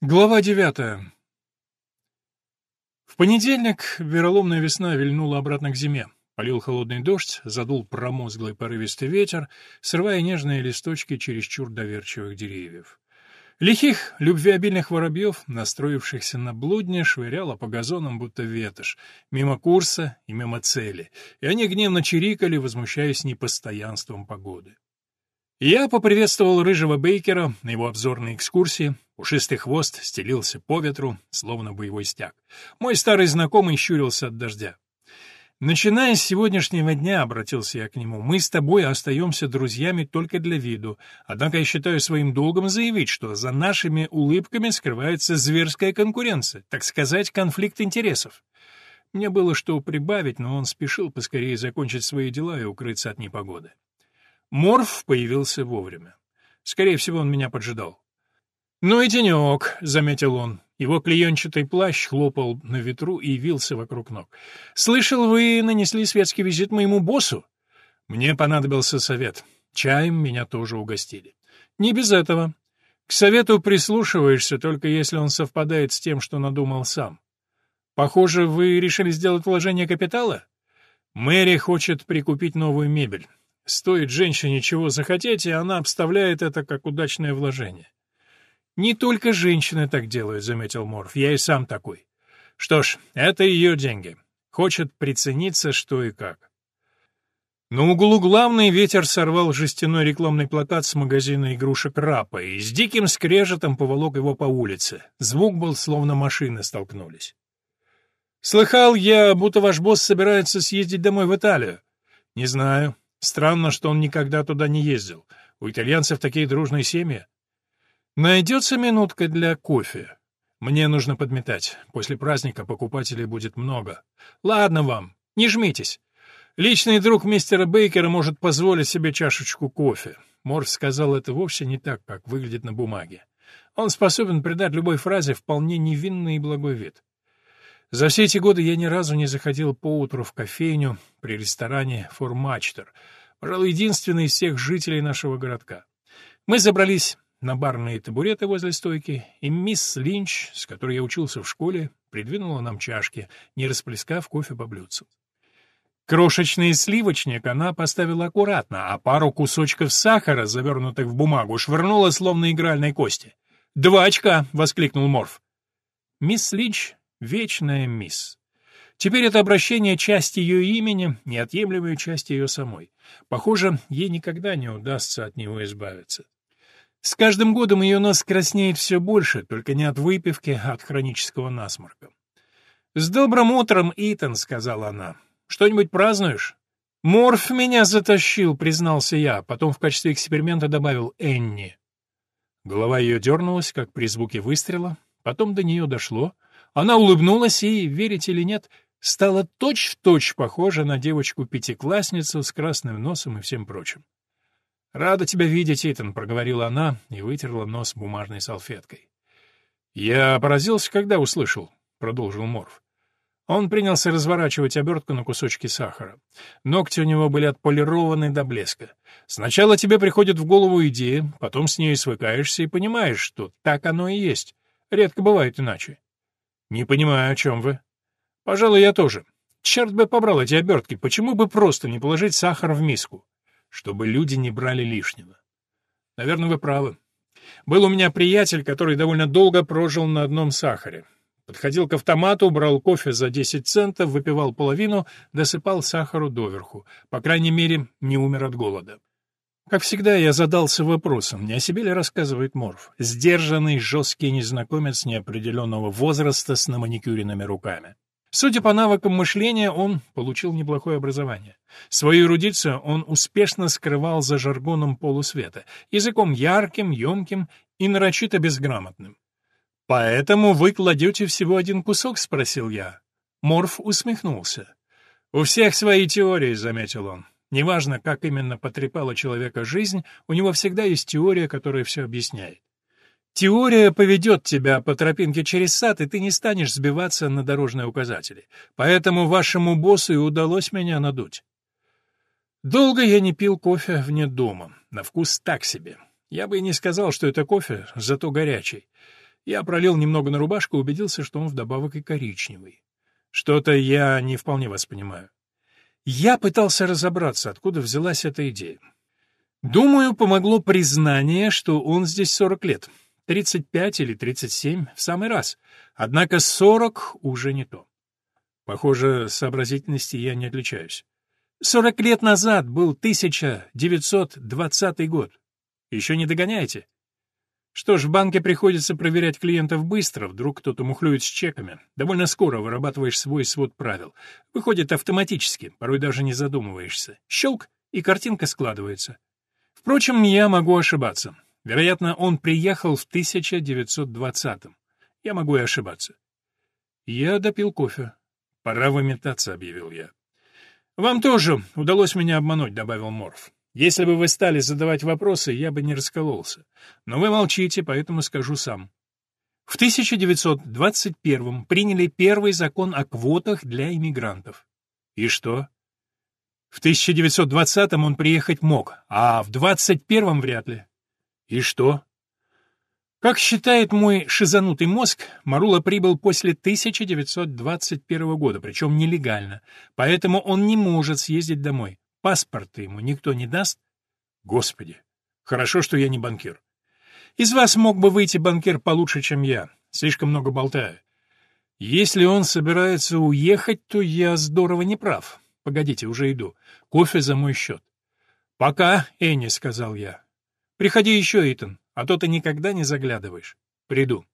Глава девятая. В понедельник вероломная весна вильнула обратно к зиме. Полил холодный дождь, задул промозглый порывистый ветер, срывая нежные листочки чересчур доверчивых деревьев. Лихих, любвеобильных воробьев, настроившихся на блудне, швыряло по газонам, будто ветошь, мимо курса и мимо цели, и они гневно чирикали, возмущаясь непостоянством погоды. Я поприветствовал рыжего Бейкера на его обзорной экскурсии. Пушистый хвост стелился по ветру, словно боевой стяг. Мой старый знакомый щурился от дождя. «Начиная с сегодняшнего дня», — обратился я к нему, — «мы с тобой остаемся друзьями только для виду. Однако я считаю своим долгом заявить, что за нашими улыбками скрывается зверская конкуренция, так сказать, конфликт интересов». Мне было что прибавить, но он спешил поскорее закончить свои дела и укрыться от непогоды. Морф появился вовремя. Скорее всего, он меня поджидал. «Ну и денек», — заметил он. Его клеенчатый плащ хлопал на ветру и вился вокруг ног. «Слышал, вы нанесли светский визит моему боссу?» Мне понадобился совет. Чаем меня тоже угостили. «Не без этого. К совету прислушиваешься, только если он совпадает с тем, что надумал сам. Похоже, вы решили сделать вложение капитала? Мэри хочет прикупить новую мебель. Стоит женщине чего захотеть, и она обставляет это как удачное вложение. «Не только женщины так делают», — заметил Морф. «Я и сам такой». «Что ж, это ее деньги. Хочет прицениться, что и как». На углу главный ветер сорвал жестяной рекламный плакат с магазина игрушек Рапа и с диким скрежетом поволок его по улице. Звук был, словно машины столкнулись. «Слыхал я, будто ваш босс собирается съездить домой в Италию». «Не знаю. Странно, что он никогда туда не ездил. У итальянцев такие дружные семьи. Найдется минутка для кофе. Мне нужно подметать. После праздника покупателей будет много. Ладно вам, не жмитесь. Личный друг мистера Бейкера может позволить себе чашечку кофе. Морф сказал это вовсе не так, как выглядит на бумаге. Он способен придать любой фразе вполне невинный и благой вид. За все эти годы я ни разу не заходил поутру в кофейню при ресторане «Формачтер», пожалуй, единственный из всех жителей нашего городка. Мы забрались на барные табуреты возле стойки, и мисс Линч, с которой я учился в школе, придвинула нам чашки, не расплескав кофе по блюдцу. Крошечный сливочник она поставила аккуратно, а пару кусочков сахара, завернутых в бумагу, швырнула словно игральной кости. «Два очка!» — воскликнул Морф. Мисс Линч Вечная мисс. Теперь это обращение — часть ее имени, неотъемлемая часть ее самой. Похоже, ей никогда не удастся от него избавиться. С каждым годом ее нос краснеет все больше, только не от выпивки, а от хронического насморка. «С добрым утром, Итан», — сказала она. «Что-нибудь празднуешь?» «Морф меня затащил», — признался я, потом в качестве эксперимента добавил «Энни». Голова ее дернулась, как при звуке выстрела, потом до нее дошло — она улыбнулась и, верите или нет, стала точь-в-точь точь похожа на девочку-пятиклассницу с красным носом и всем прочим. «Рада тебя видеть, Итан», — проговорила она и вытерла нос бумажной салфеткой. «Я поразился, когда услышал», — продолжил Морф. Он принялся разворачивать обертку на кусочки сахара. Ногти у него были отполированы до блеска. Сначала тебе приходит в голову идея, потом с ней свыкаешься и понимаешь, что так оно и есть. Редко бывает иначе. «Не понимаю, о чем вы». «Пожалуй, я тоже. Черт бы побрал эти обертки, почему бы просто не положить сахар в миску? Чтобы люди не брали лишнего». «Наверное, вы правы. Был у меня приятель, который довольно долго прожил на одном сахаре. Подходил к автомату, брал кофе за 10 центов, выпивал половину, досыпал сахару доверху. По крайней мере, не умер от голода. Как всегда, я задался вопросом, не о себе ли рассказывает Морф, сдержанный, жесткий незнакомец неопределенного возраста с наманикюренными руками. Судя по навыкам мышления, он получил неплохое образование. Свою эрудицию он успешно скрывал за жаргоном полусвета, языком ярким, емким и нарочито безграмотным. «Поэтому вы кладете всего один кусок?» — спросил я. Морф усмехнулся. «У всех свои теории», — заметил он. Неважно, как именно потрепала человека жизнь, у него всегда есть теория, которая все объясняет. Теория поведет тебя по тропинке через сад, и ты не станешь сбиваться на дорожные указатели. Поэтому вашему боссу и удалось меня надуть. Долго я не пил кофе вне дома. На вкус так себе. Я бы и не сказал, что это кофе, зато горячий. Я пролил немного на рубашку и убедился, что он вдобавок и коричневый. Что-то я не вполне вас понимаю. Я пытался разобраться, откуда взялась эта идея. Думаю, помогло признание, что он здесь 40 лет. 35 или 37 в самый раз. Однако 40 уже не то. Похоже, сообразительности я не отличаюсь. 40 лет назад был 1920 год. Еще не догоняете? Что ж, в банке приходится проверять клиентов быстро, вдруг кто-то мухлюет с чеками. Довольно скоро вырабатываешь свой свод правил. Выходит автоматически, порой даже не задумываешься. Щелк, и картинка складывается. Впрочем, я могу ошибаться. Вероятно, он приехал в 1920-м. Я могу и ошибаться. Я допил кофе. «Пора выметаться», — объявил я. «Вам тоже удалось меня обмануть», — добавил Морф. Если бы вы стали задавать вопросы, я бы не раскололся. Но вы молчите, поэтому скажу сам. В 1921 приняли первый закон о квотах для иммигрантов. И что? В 1920 он приехать мог, а в 21 вряд ли. И что? Как считает мой шизанутый мозг, Марула прибыл после 1921 года, причем нелегально, поэтому он не может съездить домой. Паспорта ему никто не даст? Господи, хорошо, что я не банкир. Из вас мог бы выйти банкир получше, чем я. Слишком много болтаю. Если он собирается уехать, то я здорово не прав. Погодите, уже иду. Кофе за мой счет. «Пока, Энни», — сказал я. «Приходи еще, Итан, а то ты никогда не заглядываешь. Приду».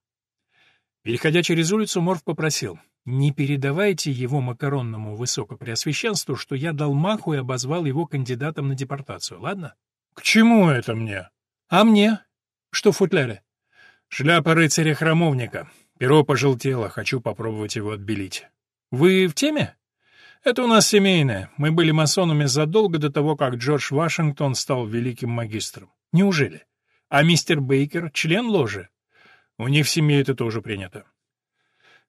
Переходя через улицу, Морф попросил. Не передавайте его макаронному высокопреосвященству, что я дал маху и обозвал его кандидатом на депортацию, ладно? — К чему это мне? — А мне? Что в футляре? — Шляпа рыцаря-храмовника. Перо пожелтело, хочу попробовать его отбелить. — Вы в теме? — Это у нас семейное. Мы были масонами задолго до того, как Джордж Вашингтон стал великим магистром. Неужели? А мистер Бейкер — член ложи? У них в семье это тоже принято.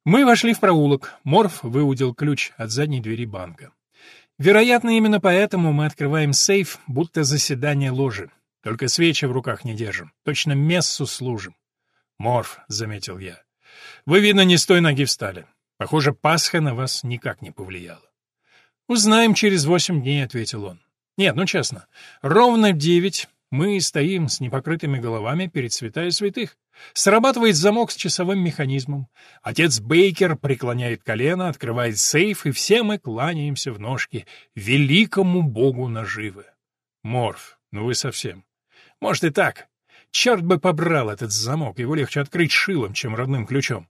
Мы вошли в проулок. Морф выудил ключ от задней двери банка. Вероятно, именно поэтому мы открываем сейф, будто заседание ложи. Только свечи в руках не держим. Точно мессу служим. Морф, — заметил я. Вы, видно, не с той ноги встали. Похоже, Пасха на вас никак не повлияла. Узнаем через восемь дней, — ответил он. Нет, ну честно, ровно в девять мы стоим с непокрытыми головами перед святая святых. Срабатывает замок с часовым механизмом. Отец Бейкер преклоняет колено, открывает сейф, и все мы кланяемся в ножки великому богу наживы. Морф, ну вы совсем. Может и так. Черт бы побрал этот замок, его легче открыть шилом, чем родным ключом.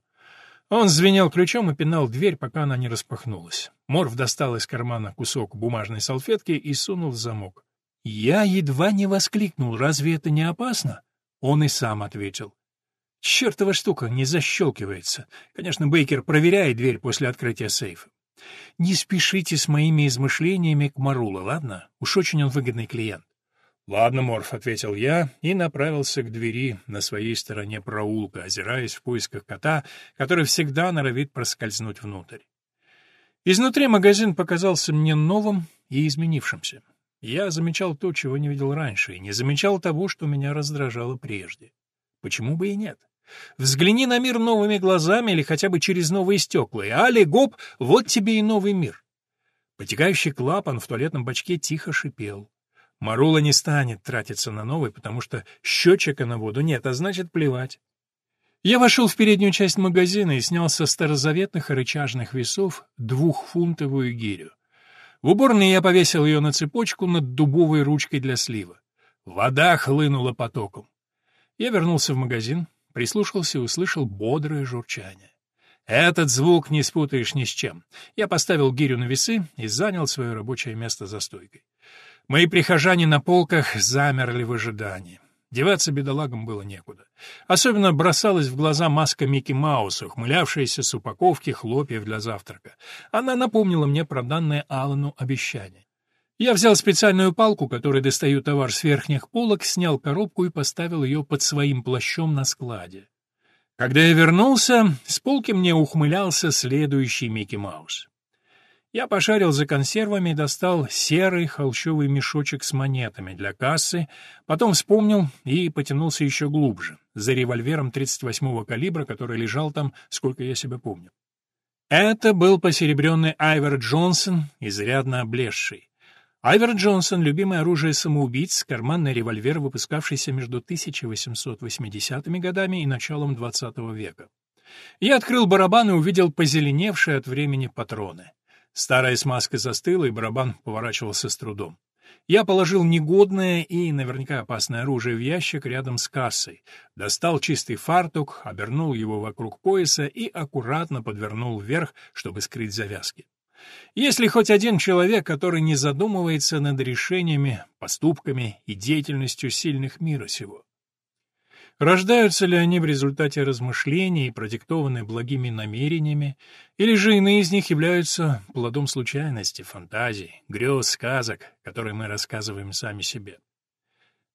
Он звенел ключом и пинал дверь, пока она не распахнулась. Морф достал из кармана кусок бумажной салфетки и сунул в замок. Я едва не воскликнул, разве это не опасно? Он и сам ответил. Чертова штука не защелкивается. Конечно, Бейкер проверяет дверь после открытия сейфа. Не спешите с моими измышлениями к Марулу, ладно? Уж очень он выгодный клиент. «Ладно, Морф», — ответил я и направился к двери на своей стороне проулка, озираясь в поисках кота, который всегда норовит проскользнуть внутрь. Изнутри магазин показался мне новым и изменившимся. Я замечал то, чего не видел раньше, и не замечал того, что меня раздражало прежде. Почему бы и нет? Взгляни на мир новыми глазами или хотя бы через новые стекла, и али гоп, вот тебе и новый мир. Потекающий клапан в туалетном бачке тихо шипел. Марула не станет тратиться на новый, потому что счетчика на воду нет, а значит плевать. Я вошел в переднюю часть магазина и снял со старозаветных рычажных весов двухфунтовую гирю. В уборной я повесил ее на цепочку над дубовой ручкой для слива. Вода хлынула потоком. Я вернулся в магазин, прислушался и услышал бодрое журчание. Этот звук не спутаешь ни с чем. Я поставил гирю на весы и занял свое рабочее место за стойкой. Мои прихожане на полках замерли в ожидании. Деваться бедолагам было некуда. Особенно бросалась в глаза маска Микки Мауса, ухмылявшаяся с упаковки хлопьев для завтрака. Она напомнила мне про данное Аллану обещание. Я взял специальную палку, которой достаю товар с верхних полок, снял коробку и поставил ее под своим плащом на складе. Когда я вернулся, с полки мне ухмылялся следующий Микки Маус. Я пошарил за консервами и достал серый холщовый мешочек с монетами для кассы, потом вспомнил и потянулся еще глубже, за револьвером 38-го калибра, который лежал там, сколько я себя помню. Это был посеребренный Айвер Джонсон, изрядно облезший. Айвер Джонсон — любимое оружие самоубийц, карманный револьвер, выпускавшийся между 1880-ми годами и началом XX века. Я открыл барабан и увидел позеленевшие от времени патроны. Старая смазка застыла, и барабан поворачивался с трудом. Я положил негодное и наверняка опасное оружие в ящик рядом с кассой, достал чистый фартук, обернул его вокруг пояса и аккуратно подвернул вверх, чтобы скрыть завязки. Если хоть один человек, который не задумывается над решениями, поступками и деятельностью сильных мира сего, Рождаются ли они в результате размышлений, продиктованные благими намерениями, или же иные из них являются плодом случайности, фантазий, грез, сказок, которые мы рассказываем сами себе?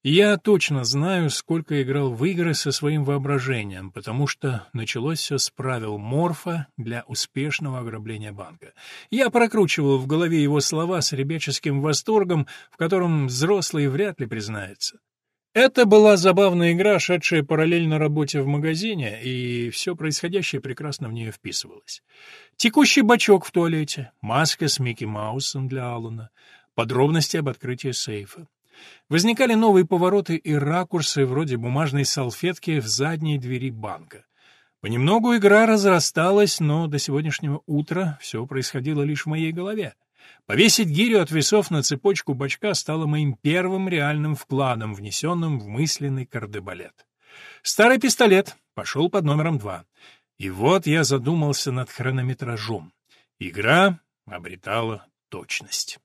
Я точно знаю, сколько играл в игры со своим воображением, потому что началось все с правил Морфа для успешного ограбления банка. Я прокручивал в голове его слова с ребяческим восторгом, в котором взрослый вряд ли признается. Это была забавная игра, шедшая параллельно работе в магазине, и все происходящее прекрасно в нее вписывалось. Текущий бачок в туалете, маска с Микки Маусом для Аллана, подробности об открытии сейфа. Возникали новые повороты и ракурсы вроде бумажной салфетки в задней двери банка. Понемногу игра разрасталась, но до сегодняшнего утра все происходило лишь в моей голове. Повесить гирю от весов на цепочку бачка стало моим первым реальным вкладом, внесенным в мысленный кардебалет. Старый пистолет пошел под номером два. И вот я задумался над хронометражом. Игра обретала точность.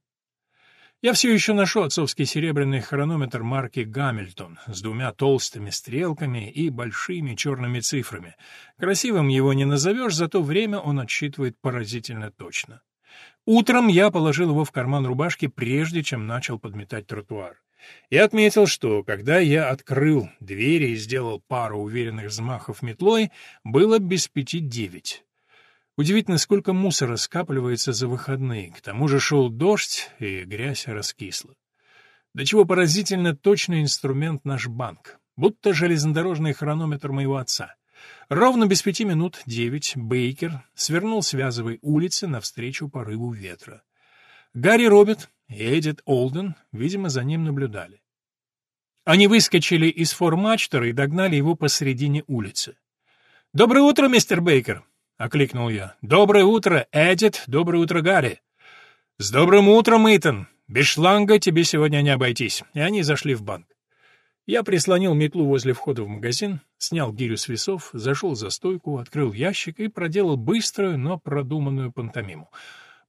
Я все еще ношу отцовский серебряный хронометр марки «Гамильтон» с двумя толстыми стрелками и большими черными цифрами. Красивым его не назовешь, зато время он отсчитывает поразительно точно. Утром я положил его в карман рубашки, прежде чем начал подметать тротуар. И отметил, что, когда я открыл двери и сделал пару уверенных взмахов метлой, было без пяти девять. Удивительно, сколько мусора скапливается за выходные. К тому же шел дождь, и грязь раскисла. До чего поразительно точный инструмент наш банк, будто железнодорожный хронометр моего отца. Ровно без пяти минут девять Бейкер свернул с улицы навстречу порыву ветра. Гарри Роберт и Эдит Олден, видимо, за ним наблюдали. Они выскочили из формачтера и догнали его посредине улицы. «Доброе утро, мистер Бейкер!» — окликнул я. «Доброе утро, Эдит! Доброе утро, Гарри!» «С добрым утром, Итан! Без шланга тебе сегодня не обойтись!» И они зашли в банк. Я прислонил метлу возле входа в магазин, снял гирю с весов, зашел за стойку, открыл ящик и проделал быструю, но продуманную пантомиму.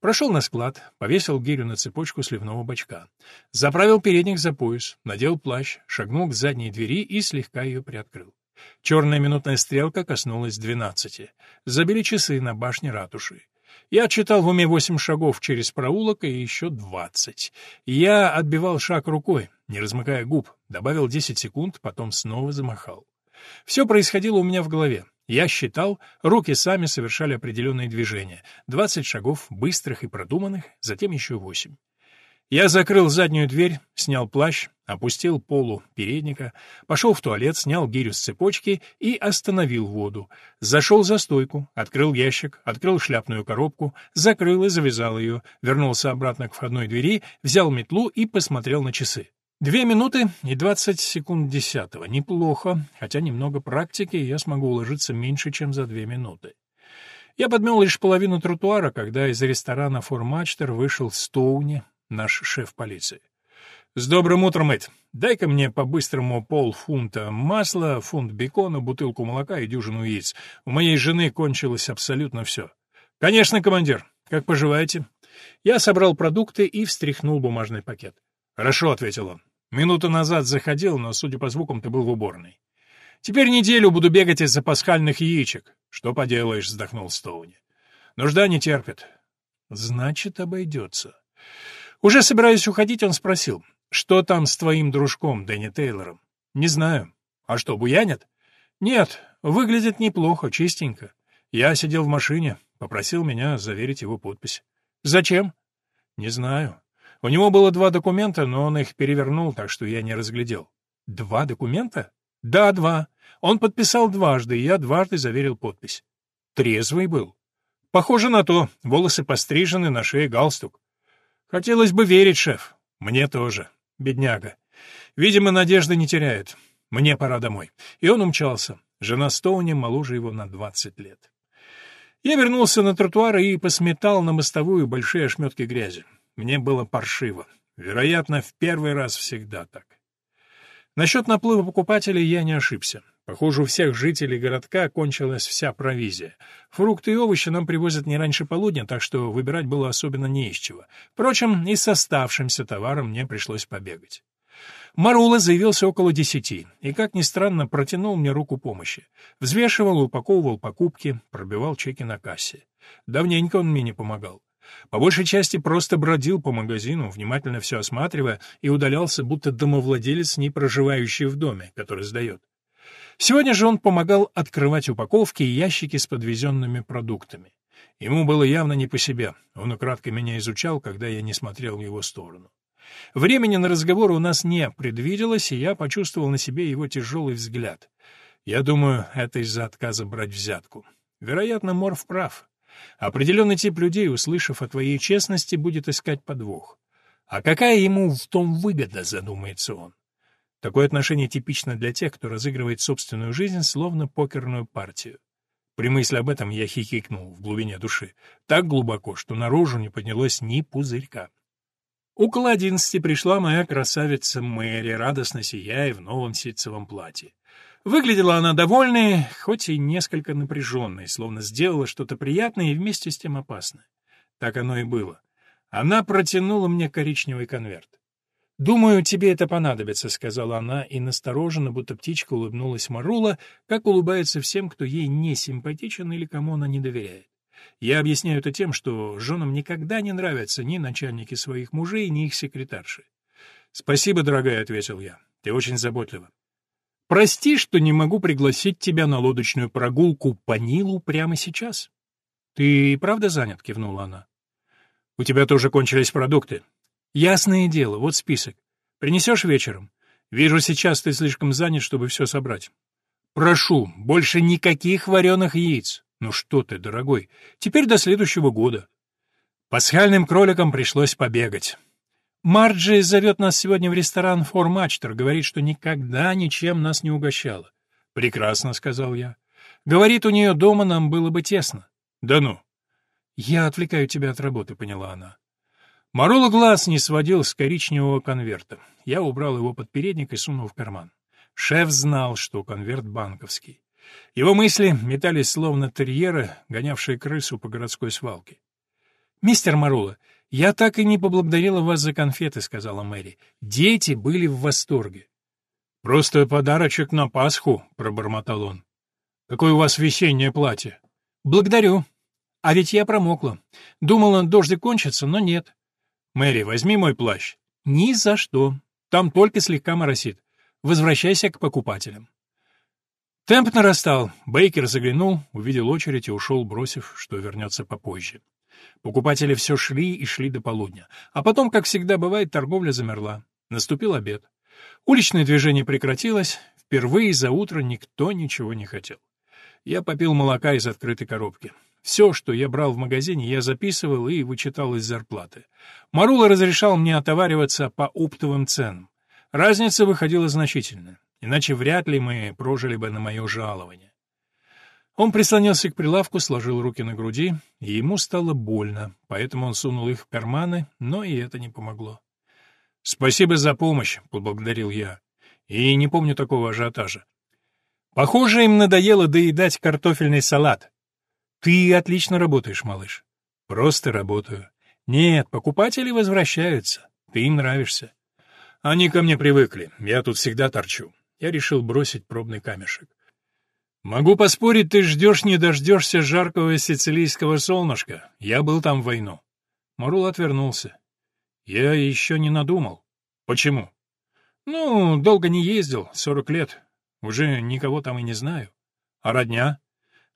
Прошел на склад, повесил гирю на цепочку сливного бачка. Заправил передник за пояс, надел плащ, шагнул к задней двери и слегка ее приоткрыл. Черная минутная стрелка коснулась двенадцати. Забили часы на башне ратуши. Я отчитал в уме восемь шагов через проулок и еще двадцать. Я отбивал шаг рукой, не размыкая губ, добавил десять секунд, потом снова замахал. Все происходило у меня в голове. Я считал, руки сами совершали определенные движения. Двадцать шагов, быстрых и продуманных, затем еще восемь. Я закрыл заднюю дверь, снял плащ, опустил полу передника, пошел в туалет, снял гирю с цепочки и остановил воду. Зашел за стойку, открыл ящик, открыл шляпную коробку, закрыл и завязал ее, вернулся обратно к входной двери, взял метлу и посмотрел на часы. Две минуты и двадцать секунд десятого. Неплохо, хотя немного практики, и я смогу уложиться меньше, чем за две минуты. Я подмел лишь половину тротуара, когда из ресторана «Формачтер» вышел Стоуни, наш шеф полиции. «С добрым утром, Эд. Дай-ка мне по-быстрому полфунта масла, фунт бекона, бутылку молока и дюжину яиц. У моей жены кончилось абсолютно все». «Конечно, командир. Как поживаете?» Я собрал продукты и встряхнул бумажный пакет. «Хорошо», — ответил он. «Минуту назад заходил, но, судя по звукам, ты был в уборной. Теперь неделю буду бегать из-за пасхальных яичек». «Что поделаешь», — вздохнул Стоуни. «Нужда не терпит». «Значит, обойдется». Уже собираясь уходить, он спросил, «Что там с твоим дружком, Дэнни Тейлором?» «Не знаю». «А что, буянят?» «Нет, выглядит неплохо, чистенько. Я сидел в машине, попросил меня заверить его подпись». Зачем? Не знаю. У него было два документа, но он их перевернул, так что я не разглядел. Два документа? Да, два. Он подписал дважды, и я дважды заверил подпись. Трезвый был. Похоже на то. Волосы пострижены, на шее галстук. Хотелось бы верить, шеф. Мне тоже. Бедняга. Видимо, надежды не теряет. Мне пора домой. И он умчался. Жена Стоуни моложе его на двадцать лет. Я вернулся на тротуар и посметал на мостовую большие ошметки грязи. Мне было паршиво. Вероятно, в первый раз всегда так. Насчет наплыва покупателей я не ошибся. Похоже, у всех жителей городка кончилась вся провизия. Фрукты и овощи нам привозят не раньше полудня, так что выбирать было особенно не из чего. Впрочем, и с оставшимся товаром мне пришлось побегать. Марула заявился около десяти и, как ни странно, протянул мне руку помощи. Взвешивал, упаковывал покупки, пробивал чеки на кассе. Давненько он мне не помогал. По большей части просто бродил по магазину, внимательно все осматривая, и удалялся, будто домовладелец, не проживающий в доме, который сдает. Сегодня же он помогал открывать упаковки и ящики с подвезенными продуктами. Ему было явно не по себе. Он украдкой меня изучал, когда я не смотрел в его сторону. Времени на разговор у нас не предвиделось, и я почувствовал на себе его тяжелый взгляд. Я думаю, это из-за отказа брать взятку. Вероятно, Морф прав. Определенный тип людей, услышав о твоей честности, будет искать подвох. А какая ему в том выгода, задумается он. Такое отношение типично для тех, кто разыгрывает собственную жизнь словно покерную партию. При мысли об этом я хихикнул в глубине души, так глубоко, что наружу не поднялось ни пузырька. Около одиннадцати пришла моя красавица Мэри, радостно сияя в новом ситцевом платье. Выглядела она довольной, хоть и несколько напряженной, словно сделала что-то приятное и вместе с тем опасное. Так оно и было. Она протянула мне коричневый конверт. «Думаю, тебе это понадобится», — сказала она, и настороженно, будто птичка улыбнулась Марула, как улыбается всем, кто ей не симпатичен или кому она не доверяет. Я объясняю это тем, что женам никогда не нравятся ни начальники своих мужей, ни их секретарши. «Спасибо, дорогая», — ответил я. «Ты очень заботлива. Прости, что не могу пригласить тебя на лодочную прогулку по Нилу прямо сейчас. Ты правда занят? кивнула она. У тебя тоже кончились продукты. Ясное дело, вот список. Принесешь вечером? Вижу, сейчас ты слишком занят, чтобы все собрать. Прошу, больше никаких вареных яиц. Ну что ты, дорогой, теперь до следующего года. Пасхальным кроликам пришлось побегать. Марджи зовет нас сегодня в ресторан «Формачтер», говорит, что никогда ничем нас не угощала. «Прекрасно», — сказал я. «Говорит, у нее дома нам было бы тесно». «Да ну». «Я отвлекаю тебя от работы», — поняла она. Марула глаз не сводил с коричневого конверта. Я убрал его под передник и сунул в карман. Шеф знал, что конверт банковский. Его мысли метались словно терьеры, гонявшие крысу по городской свалке. «Мистер Марула, «Я так и не поблагодарила вас за конфеты», — сказала Мэри. «Дети были в восторге». «Просто подарочек на Пасху», — пробормотал он. «Какое у вас весеннее платье?» «Благодарю. А ведь я промокла. Думала, дождик кончится, но нет». «Мэри, возьми мой плащ». «Ни за что. Там только слегка моросит. Возвращайся к покупателям». Темп нарастал. Бейкер заглянул, увидел очередь и ушел, бросив, что вернется попозже. Покупатели все шли и шли до полудня. А потом, как всегда бывает, торговля замерла. Наступил обед. Уличное движение прекратилось. Впервые за утро никто ничего не хотел. Я попил молока из открытой коробки. Все, что я брал в магазине, я записывал и вычитал из зарплаты. Марула разрешал мне отовариваться по оптовым ценам. Разница выходила значительная, иначе вряд ли мы прожили бы на мое жалование. Он прислонился к прилавку, сложил руки на груди, и ему стало больно, поэтому он сунул их в карманы, но и это не помогло. «Спасибо за помощь», — поблагодарил я. И не помню такого ажиотажа. Похоже, им надоело доедать картофельный салат. Ты отлично работаешь, малыш. Просто работаю. Нет, покупатели возвращаются. Ты им нравишься. Они ко мне привыкли. Я тут всегда торчу. Я решил бросить пробный камешек. «Могу поспорить, ты ждешь не дождешься жаркого сицилийского солнышка. Я был там в войну». Марул отвернулся. «Я еще не надумал». «Почему?» «Ну, долго не ездил, сорок лет. Уже никого там и не знаю. А родня?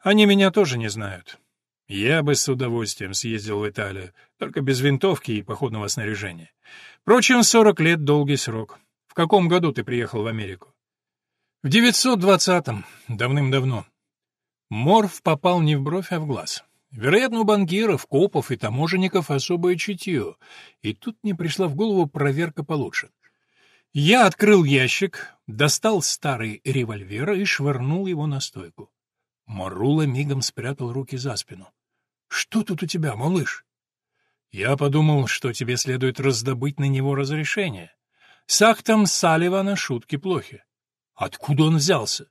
Они меня тоже не знают. Я бы с удовольствием съездил в Италию, только без винтовки и походного снаряжения. Впрочем, сорок лет — долгий срок. В каком году ты приехал в Америку? В 920-м, давным-давно. Морф попал не в бровь, а в глаз. Вероятно, у банкиров, копов и таможенников особое чутье, и тут мне пришла в голову проверка получше. Я открыл ящик, достал старый револьвер и швырнул его на стойку. Марула мигом спрятал руки за спину. «Что тут у тебя, малыш?» Я подумал, что тебе следует раздобыть на него разрешение. С актом Салливана шутки плохи. Откуда он взялся?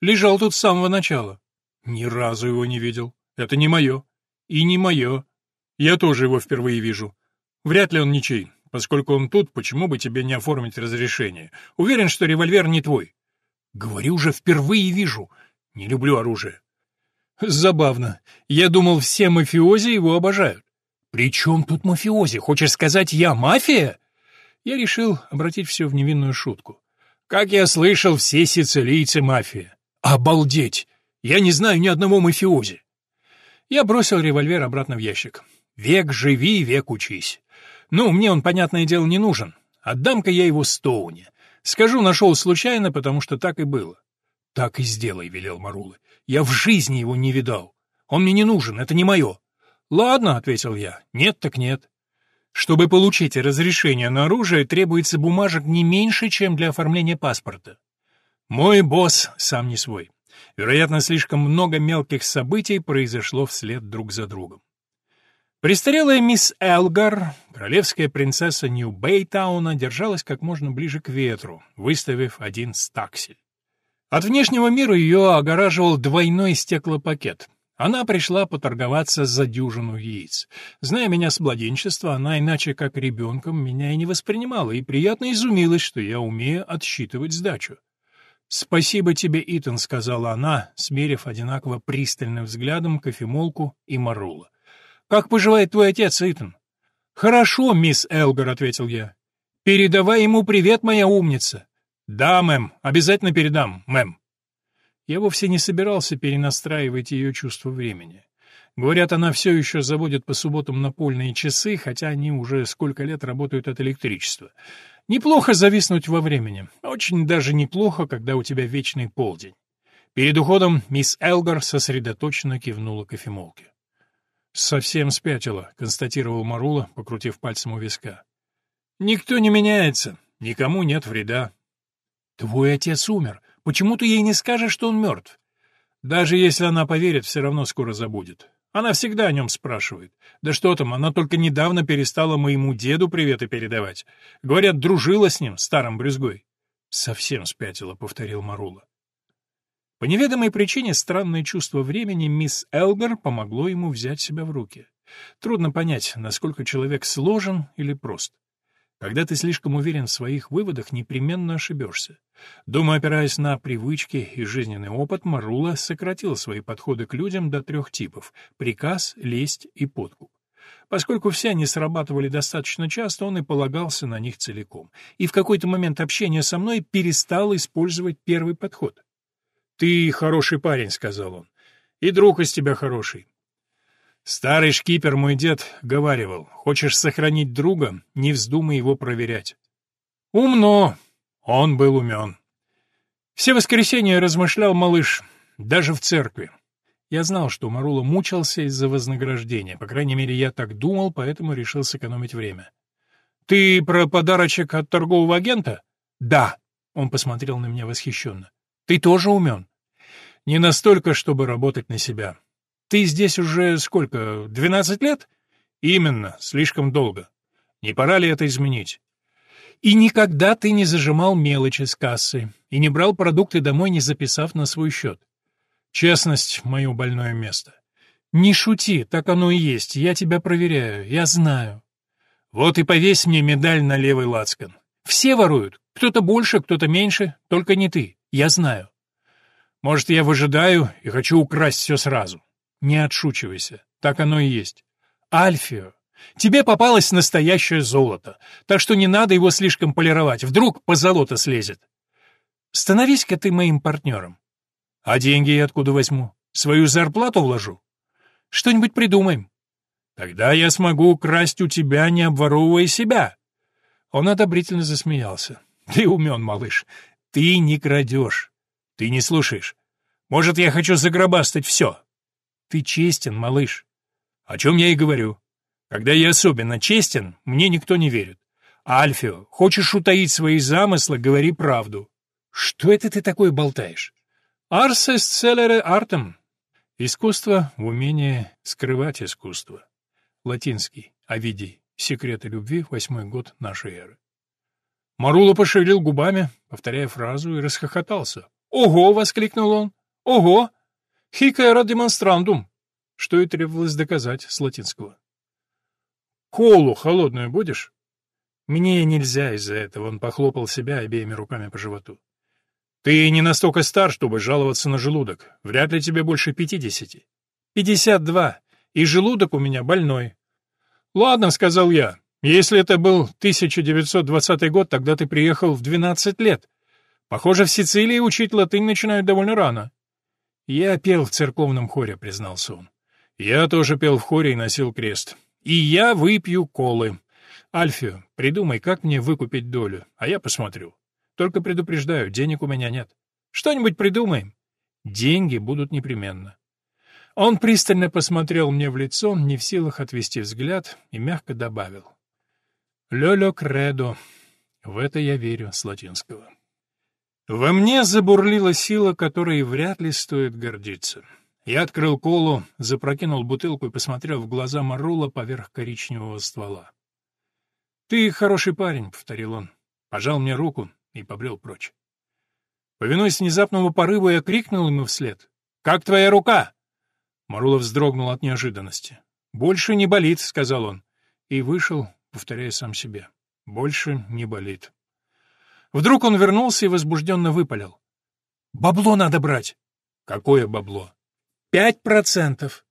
Лежал тут с самого начала. Ни разу его не видел. Это не мое. И не мое. Я тоже его впервые вижу. Вряд ли он ничей. Поскольку он тут, почему бы тебе не оформить разрешение? Уверен, что револьвер не твой. Говорю уже, впервые вижу. Не люблю оружие. Забавно. Я думал, все мафиози его обожают. При чем тут мафиози? Хочешь сказать, я мафия? Я решил обратить все в невинную шутку. Как я слышал, все сицилийцы мафия. Обалдеть! Я не знаю ни одного мафиози. Я бросил револьвер обратно в ящик. Век живи, век учись. Ну, мне он, понятное дело, не нужен. Отдам-ка я его Стоуне. Скажу, нашел случайно, потому что так и было. — Так и сделай, — велел Марулы. — Я в жизни его не видал. Он мне не нужен, это не мое. — Ладно, — ответил я. — Нет так нет. Чтобы получить разрешение на оружие, требуется бумажек не меньше, чем для оформления паспорта. Мой босс сам не свой. Вероятно, слишком много мелких событий произошло вслед друг за другом. Престарелая мисс Элгар, королевская принцесса Нью-Бэйтауна, держалась как можно ближе к ветру, выставив один стаксель. От внешнего мира ее огораживал двойной стеклопакет. Она пришла поторговаться за дюжину яиц. Зная меня с младенчества, она иначе как ребенком меня и не воспринимала, и приятно изумилась, что я умею отсчитывать сдачу. «Спасибо тебе, Итан», — сказала она, смерив одинаково пристальным взглядом кофемолку и Марула. Как поживает твой отец, Итан? Хорошо, мисс Элгар, ответил я. Передавай ему привет, моя умница. Да, мэм, обязательно передам, мэм. Я вовсе не собирался перенастраивать ее чувство времени. Говорят, она все еще заводит по субботам напольные часы, хотя они уже сколько лет работают от электричества. Неплохо зависнуть во времени. Очень даже неплохо, когда у тебя вечный полдень. Перед уходом мисс Элгар сосредоточенно кивнула кофемолке. «Совсем спятила», — констатировал Марула, покрутив пальцем у виска. «Никто не меняется, никому нет вреда». «Твой отец умер. Почему ты ей не скажешь, что он мертв?» «Даже если она поверит, все равно скоро забудет. Она всегда о нем спрашивает. Да что там, она только недавно перестала моему деду приветы передавать. Говорят, дружила с ним, старым брюзгой». «Совсем спятила», — повторил Марула. По неведомой причине странное чувство времени мисс Элгар помогло ему взять себя в руки. Трудно понять, насколько человек сложен или прост. Когда ты слишком уверен в своих выводах, непременно ошибешься. Дома, опираясь на привычки и жизненный опыт, Марула сократил свои подходы к людям до трех типов — приказ, лесть и подкуп. Поскольку все они срабатывали достаточно часто, он и полагался на них целиком. И в какой-то момент общения со мной перестал использовать первый подход. «Ты хороший парень», — сказал он, — «и друг из тебя хороший». Старый шкипер, мой дед, говаривал, хочешь сохранить друга, не вздумай его проверять. Умно. Он был умен. Все воскресенья размышлял малыш, даже в церкви. Я знал, что Марула мучился из-за вознаграждения, по крайней мере, я так думал, поэтому решил сэкономить время. «Ты про подарочек от торгового агента?» «Да», — он посмотрел на меня восхищенно. «Ты тоже умен?» Не настолько, чтобы работать на себя. Ты здесь уже сколько, двенадцать лет? Именно, слишком долго. Не пора ли это изменить? И никогда ты не зажимал мелочи с кассы и не брал продукты домой, не записав на свой счет. Честность — мое больное место. Не шути, так оно и есть, я тебя проверяю, я знаю. Вот и повесь мне медаль на левый лацкан. Все воруют, кто-то больше, кто-то меньше, только не ты, я знаю. Может, я выжидаю и хочу украсть все сразу. Не отшучивайся, так оно и есть. Альфио, тебе попалось настоящее золото, так что не надо его слишком полировать, вдруг позолота слезет. Становись-ка ты моим партнером. А деньги я откуда возьму? Свою зарплату вложу? Что-нибудь придумаем. Тогда я смогу украсть у тебя, не обворовывая себя. Он одобрительно засмеялся. Ты умен, малыш. Ты не крадешь. Ты не слушаешь. Может, я хочу загробастать все. Ты честен, малыш. О чем я и говорю. Когда я особенно честен, мне никто не верит. Альфио, хочешь утаить свои замыслы, говори правду. Что это ты такое болтаешь? Арс est celere artem. Искусство в умении скрывать искусство. Латинский. Овидий. Секреты любви. Восьмой год нашей эры. Марула пошевелил губами, повторяя фразу, и расхохотался. «Ого!» — воскликнул он. «Ого! Хика эра демонстрандум!» Что и требовалось доказать с латинского. «Колу холодную будешь?» «Мне нельзя из-за этого», — он похлопал себя обеими руками по животу. «Ты не настолько стар, чтобы жаловаться на желудок. Вряд ли тебе больше пятидесяти». «Пятьдесят два, и желудок у меня больной». «Ладно», — сказал я. «Если это был 1920 год, тогда ты приехал в 12 лет. Похоже, в Сицилии учить латынь начинают довольно рано». «Я пел в церковном хоре», — признался он. «Я тоже пел в хоре и носил крест. И я выпью колы. Альфио, придумай, как мне выкупить долю, а я посмотрю. Только предупреждаю, денег у меня нет. Что-нибудь придумаем. Деньги будут непременно». Он пристально посмотрел мне в лицо, не в силах отвести взгляд, и мягко добавил. «Лёлё кредо». В это я верю с латинского. Во мне забурлила сила, которой вряд ли стоит гордиться. Я открыл колу, запрокинул бутылку и посмотрел в глаза Марула поверх коричневого ствола. «Ты хороший парень», — повторил он, пожал мне руку и побрел прочь. Повинуясь внезапному порыву, я крикнул ему вслед. «Как твоя рука?» Марулов вздрогнул от неожиданности. «Больше не болит», — сказал он, и вышел, повторяя сам себе. «Больше не болит». Вдруг он вернулся и возбужденно выпалил. «Бабло надо брать!» «Какое бабло?» «Пять процентов!»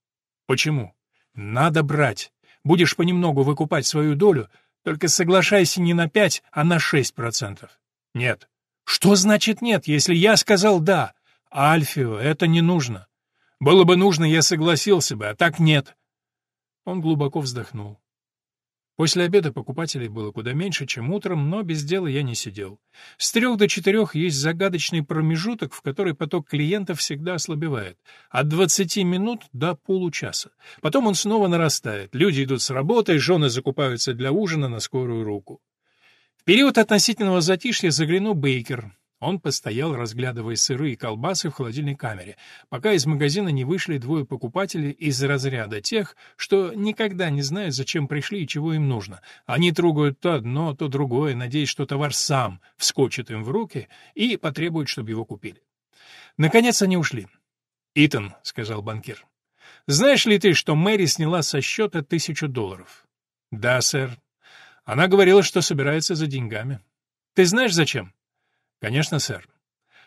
«Почему?» «Надо брать. Будешь понемногу выкупать свою долю, только соглашайся не на пять, а на шесть процентов». «Нет». «Что значит нет, если я сказал «да»?» «Альфио, это не нужно. Было бы нужно, я согласился бы, а так нет». Он глубоко вздохнул. После обеда покупателей было куда меньше, чем утром, но без дела я не сидел. С трех до четырех есть загадочный промежуток, в который поток клиентов всегда ослабевает. От двадцати минут до получаса. Потом он снова нарастает. Люди идут с работы, жены закупаются для ужина на скорую руку. В период относительного затишья заглянул Бейкер. Он постоял, разглядывая сыры и колбасы в холодильной камере, пока из магазина не вышли двое покупателей из разряда тех, что никогда не знают, зачем пришли и чего им нужно. Они трогают то одно, то другое, надеясь, что товар сам вскочит им в руки и потребует, чтобы его купили. Наконец они ушли. «Итан», — сказал банкир, — «знаешь ли ты, что Мэри сняла со счета тысячу долларов?» «Да, сэр. Она говорила, что собирается за деньгами». «Ты знаешь, зачем?» Конечно, сэр.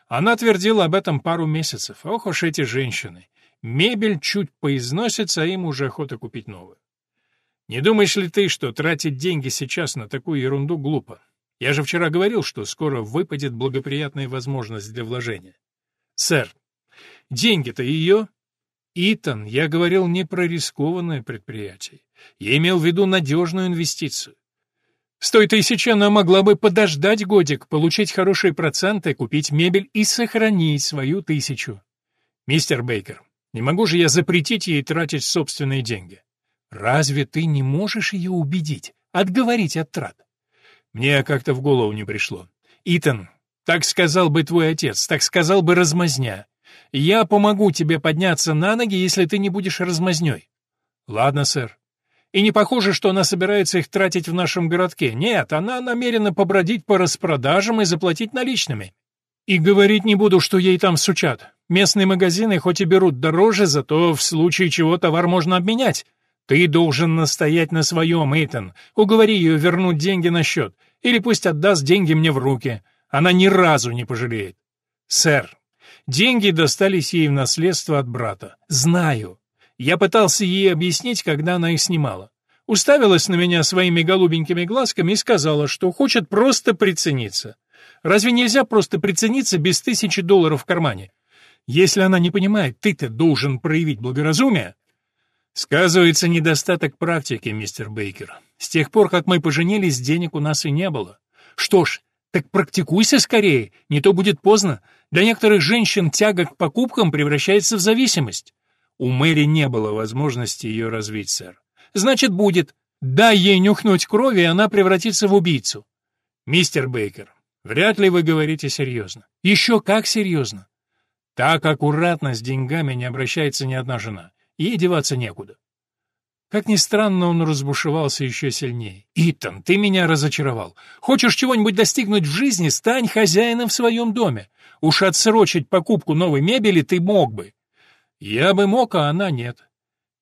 Она твердила об этом пару месяцев. Ох уж эти женщины. Мебель чуть поизносится, а им уже охота купить новую. Не думаешь ли ты, что тратить деньги сейчас на такую ерунду глупо? Я же вчера говорил, что скоро выпадет благоприятная возможность для вложения. Сэр, деньги-то ее... Итан, я говорил не про рискованное предприятие. Я имел в виду надежную инвестицию. С той тысячи она могла бы подождать годик, получить хорошие проценты, купить мебель и сохранить свою тысячу. Мистер Бейкер, не могу же я запретить ей тратить собственные деньги. Разве ты не можешь ее убедить, отговорить от трат? Мне как-то в голову не пришло. Итан, так сказал бы твой отец, так сказал бы размазня. Я помогу тебе подняться на ноги, если ты не будешь размазней. Ладно, сэр. И не похоже, что она собирается их тратить в нашем городке. Нет, она намерена побродить по распродажам и заплатить наличными. И говорить не буду, что ей там сучат. Местные магазины хоть и берут дороже, зато в случае чего товар можно обменять. Ты должен настоять на своем, Эйтон. Уговори ее вернуть деньги на счет. Или пусть отдаст деньги мне в руки. Она ни разу не пожалеет. Сэр, деньги достались ей в наследство от брата. Знаю. Я пытался ей объяснить, когда она их снимала. Уставилась на меня своими голубенькими глазками и сказала, что хочет просто прицениться. Разве нельзя просто прицениться без тысячи долларов в кармане? Если она не понимает, ты-то должен проявить благоразумие. Сказывается недостаток практики, мистер Бейкер. С тех пор, как мы поженились, денег у нас и не было. Что ж, так практикуйся скорее, не то будет поздно. Для некоторых женщин тяга к покупкам превращается в зависимость. У Мэри не было возможности ее развить, сэр. Значит, будет. Дай ей нюхнуть крови, и она превратится в убийцу. Мистер Бейкер, вряд ли вы говорите серьезно. Еще как серьезно. Так аккуратно с деньгами не обращается ни одна жена. Ей деваться некуда. Как ни странно, он разбушевался еще сильнее. «Итан, ты меня разочаровал. Хочешь чего-нибудь достигнуть в жизни, стань хозяином в своем доме. Уж отсрочить покупку новой мебели ты мог бы». «Я бы мог, а она нет».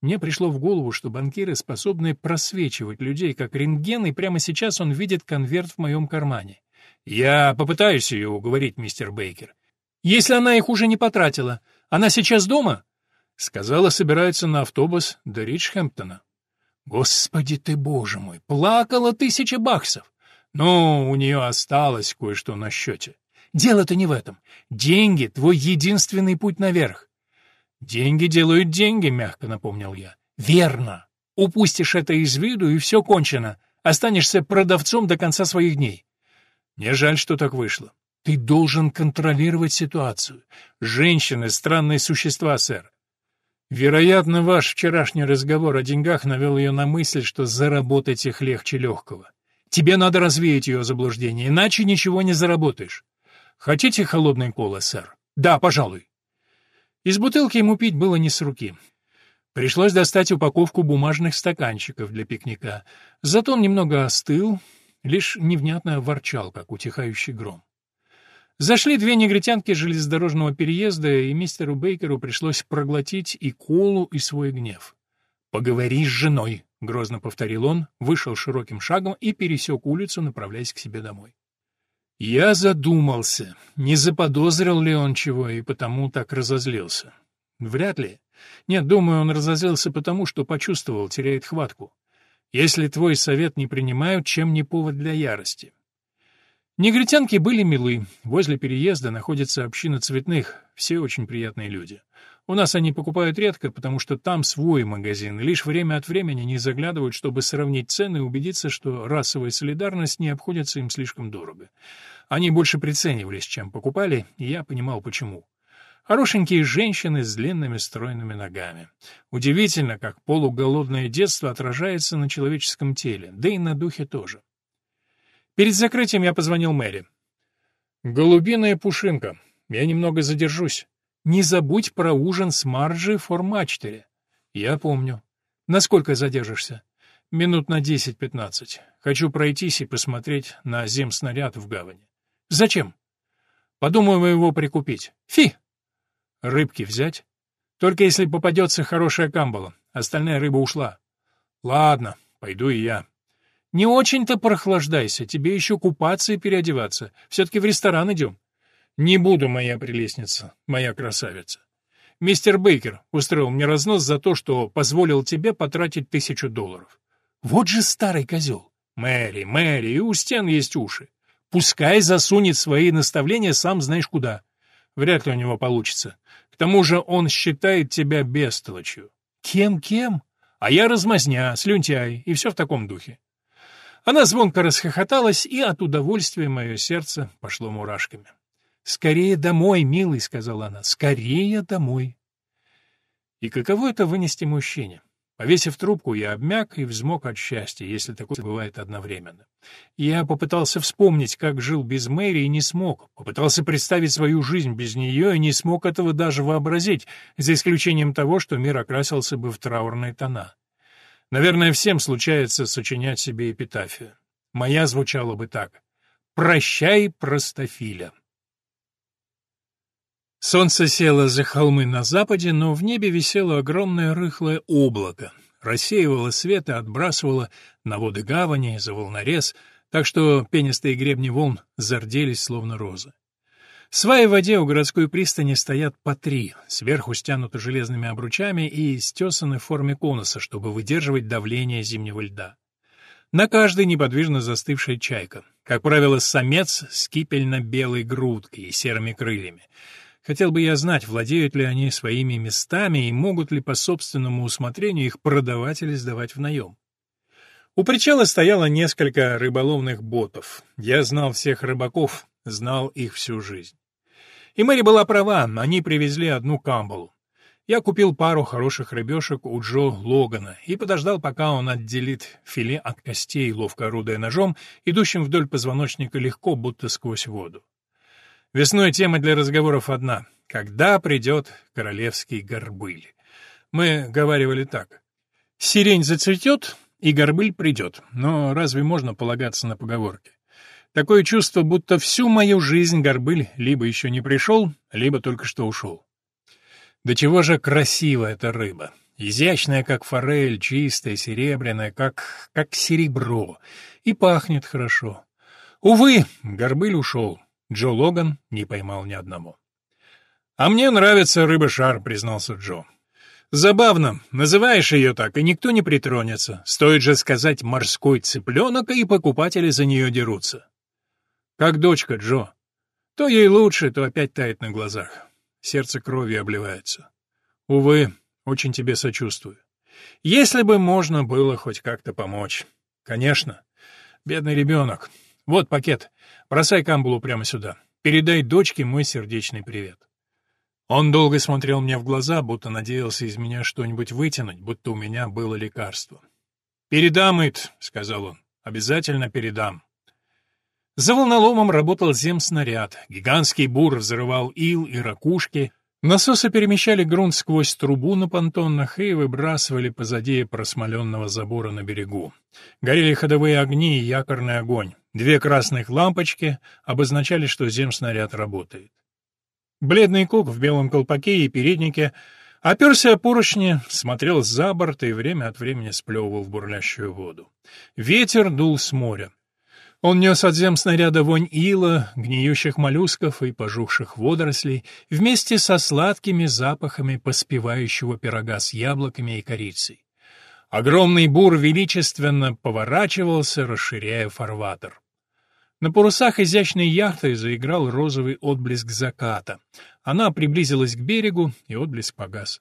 Мне пришло в голову, что банкиры способны просвечивать людей как рентген, и прямо сейчас он видит конверт в моем кармане. «Я попытаюсь ее уговорить, мистер Бейкер. Если она их уже не потратила, она сейчас дома?» Сказала, собирается на автобус до Ричхэмптона. Господи ты, боже мой, плакала тысяча баксов. Но у нее осталось кое-что на счете. Дело-то не в этом. Деньги — твой единственный путь наверх. Деньги делают деньги, мягко напомнил я. Верно. Упустишь это из виду, и все кончено. Останешься продавцом до конца своих дней. Мне жаль, что так вышло. Ты должен контролировать ситуацию. Женщины — странные существа, сэр. Вероятно, ваш вчерашний разговор о деньгах навел ее на мысль, что заработать их легче легкого. Тебе надо развеять ее заблуждение, иначе ничего не заработаешь. Хотите холодный кола, сэр? Да, пожалуй. Из бутылки ему пить было не с руки. Пришлось достать упаковку бумажных стаканчиков для пикника. Зато он немного остыл, лишь невнятно ворчал, как утихающий гром. Зашли две негритянки железнодорожного переезда, и мистеру Бейкеру пришлось проглотить и колу, и свой гнев. «Поговори с женой», — грозно повторил он, вышел широким шагом и пересек улицу, направляясь к себе домой. Я задумался, не заподозрил ли он чего и потому так разозлился. Вряд ли. Нет, думаю, он разозлился потому, что почувствовал, теряет хватку. Если твой совет не принимают, чем не повод для ярости? Негритянки были милы. Возле переезда находится община цветных, все очень приятные люди. У нас они покупают редко, потому что там свой магазин, лишь время от времени не заглядывают, чтобы сравнить цены и убедиться, что расовая солидарность не обходится им слишком дорого. Они больше приценивались, чем покупали, и я понимал, почему. Хорошенькие женщины с длинными стройными ногами. Удивительно, как полуголодное детство отражается на человеческом теле, да и на духе тоже. Перед закрытием я позвонил Мэри. «Голубиная пушинка. Я немного задержусь. Не забудь про ужин с Марджи Формачтере». «Я помню. Насколько задержишься?» «Минут на десять-пятнадцать. Хочу пройтись и посмотреть на земснаряд в гавани». «Зачем?» «Подумаю его прикупить». «Фи!» «Рыбки взять?» «Только если попадется хорошая камбала. Остальная рыба ушла». «Ладно, пойду и я». Не очень-то прохлаждайся, тебе еще купаться и переодеваться. Все-таки в ресторан идем. Не буду, моя прелестница, моя красавица. Мистер Бейкер устроил мне разнос за то, что позволил тебе потратить тысячу долларов. Вот же старый козел. Мэри, Мэри, и у стен есть уши. Пускай засунет свои наставления сам знаешь куда. Вряд ли у него получится. К тому же он считает тебя бестолочью. Кем-кем? А я размазня, слюнтяй, и все в таком духе. Она звонко расхохоталась, и от удовольствия мое сердце пошло мурашками. «Скорее домой, милый», — сказала она, — «скорее домой». И каково это вынести мужчине? Повесив трубку, я обмяк и взмок от счастья, если такое бывает одновременно. Я попытался вспомнить, как жил без Мэри, и не смог. Попытался представить свою жизнь без нее, и не смог этого даже вообразить, за исключением того, что мир окрасился бы в траурные тона. Наверное, всем случается сочинять себе эпитафию. Моя звучала бы так. «Прощай, простофиля». Солнце село за холмы на западе, но в небе висело огромное рыхлое облако, рассеивало свет и отбрасывало на воды гавани, за волнорез, так что пенистые гребни волн зарделись, словно розы. Сваи в воде у городской пристани стоят по три, сверху стянуты железными обручами и стесаны в форме конуса, чтобы выдерживать давление зимнего льда. На каждой неподвижно застывшая чайка, как правило, самец с кипельно-белой грудкой и серыми крыльями. Хотел бы я знать, владеют ли они своими местами и могут ли по собственному усмотрению их продавать или сдавать в наем. У причала стояло несколько рыболовных ботов. Я знал всех рыбаков, знал их всю жизнь. И Мэри была права, они привезли одну камбалу. Я купил пару хороших рыбешек у Джо Логана и подождал, пока он отделит филе от костей, ловко орудуя ножом, идущим вдоль позвоночника легко, будто сквозь воду. Весной тема для разговоров одна — когда придет королевский горбыль? Мы говаривали так. Сирень зацветет, и горбыль придет, но разве можно полагаться на поговорки? Такое чувство, будто всю мою жизнь горбыль либо еще не пришел, либо только что ушел. До чего же красива эта рыба! Изящная, как форель, чистая, серебряная, как, как серебро. И пахнет хорошо. Увы, горбыль ушел. Джо Логан не поймал ни одного. «А мне нравится рыба-шар», — признался Джо. «Забавно. Называешь ее так, и никто не притронется. Стоит же сказать «морской цыпленок», и покупатели за нее дерутся. Как дочка Джо. То ей лучше, то опять тает на глазах. Сердце кровью обливается. Увы, очень тебе сочувствую. Если бы можно было хоть как-то помочь. Конечно. Бедный ребенок. Вот пакет. Бросай камбулу прямо сюда. Передай дочке мой сердечный привет. Он долго смотрел мне в глаза, будто надеялся из меня что-нибудь вытянуть, будто у меня было лекарство. «Передам, Ит», — сказал он. «Обязательно передам». За волноломом работал земснаряд. Гигантский бур взрывал ил и ракушки. Насосы перемещали грунт сквозь трубу на понтонах и выбрасывали позади просмоленного забора на берегу. Горели ходовые огни и якорный огонь. Две красных лампочки обозначали, что земснаряд работает. Бледный кук в белом колпаке и переднике оперся о поручни, смотрел за борт и время от времени сплевывал в бурлящую воду. Ветер дул с моря. Он нес от земснаряда вонь ила, гниющих моллюсков и пожухших водорослей, вместе со сладкими запахами поспевающего пирога с яблоками и корицей. Огромный бур величественно поворачивался, расширяя фарватер. На парусах изящной яхты заиграл розовый отблеск заката. Она приблизилась к берегу, и отблеск погас.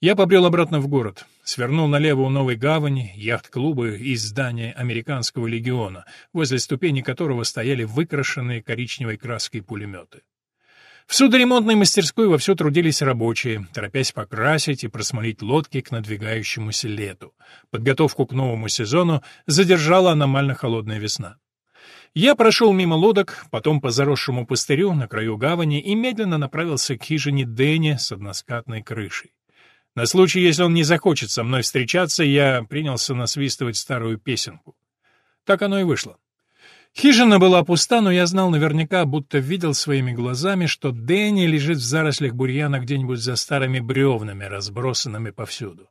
Я побрел обратно в город, свернул налево у новой гавани, яхт-клуба из здания американского легиона, возле ступени которого стояли выкрашенные коричневой краской пулеметы. В судоремонтной мастерской вовсю трудились рабочие, торопясь покрасить и просмолить лодки к надвигающемуся лету. Подготовку к новому сезону задержала аномально холодная весна. Я прошел мимо лодок, потом по заросшему пустырю на краю гавани и медленно направился к хижине Дэнни с односкатной крышей. На случай, если он не захочет со мной встречаться, я принялся насвистывать старую песенку. Так оно и вышло. Хижина была пуста, но я знал наверняка, будто видел своими глазами, что Дэнни лежит в зарослях бурьяна где-нибудь за старыми бревнами, разбросанными повсюду.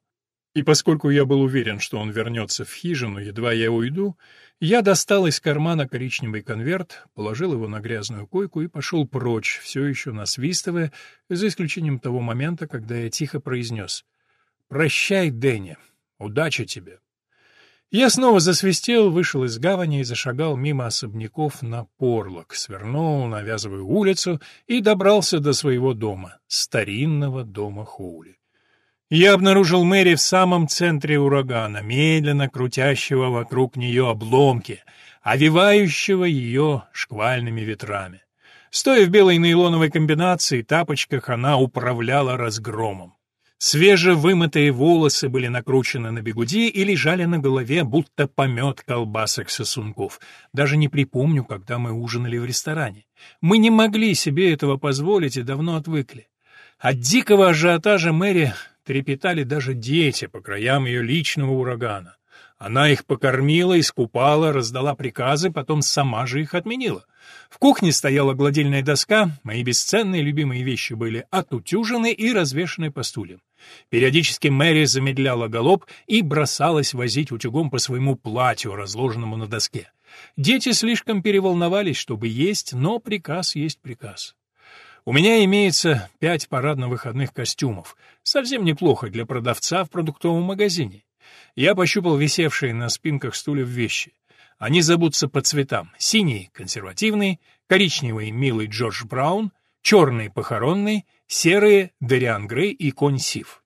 И поскольку я был уверен, что он вернется в хижину, едва я уйду, я достал из кармана коричневый конверт, положил его на грязную койку и пошел прочь, все еще насвистывая, за исключением того момента, когда я тихо произнес «Прощай, Дэнни, удачи тебе». Я снова засвистел, вышел из гавани и зашагал мимо особняков на Порлок, свернул на Вязовую улицу и добрался до своего дома, старинного дома Хоули. Я обнаружил Мэри в самом центре урагана, медленно крутящего вокруг нее обломки, овивающего ее шквальными ветрами. Стоя в белой нейлоновой комбинации, тапочках, она управляла разгромом. Свежевымытые волосы были накручены на бегуди и лежали на голове, будто помет колбасок сосунков. Даже не припомню, когда мы ужинали в ресторане. Мы не могли себе этого позволить и давно отвыкли. От дикого ажиотажа Мэри трепетали даже дети по краям ее личного урагана. Она их покормила, искупала, раздала приказы, потом сама же их отменила. В кухне стояла гладильная доска, мои бесценные любимые вещи были отутюжены и развешаны по стульям. Периодически Мэри замедляла галоп и бросалась возить утюгом по своему платью, разложенному на доске. Дети слишком переволновались, чтобы есть, но приказ есть приказ. У меня имеется пять парадно-выходных костюмов. Совсем неплохо для продавца в продуктовом магазине. Я пощупал висевшие на спинках стульев вещи. Они зовутся по цветам. Синий — консервативный, коричневый — милый Джордж Браун, черный похоронный, серые Дериан Грей и конь Сив.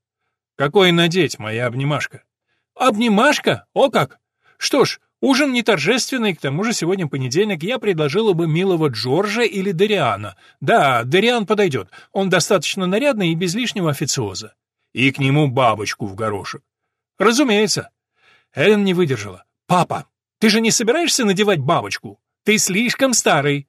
«Какой надеть, моя обнимашка?» «Обнимашка? О как! Что ж, ужин не торжественный, к тому же сегодня понедельник, я предложила бы милого Джорджа или Дериана. Да, Дериан подойдет, он достаточно нарядный и без лишнего официоза. И к нему бабочку в горошек. Разумеется. Эллен не выдержала. «Папа, ты же не собираешься надевать бабочку? Ты слишком старый».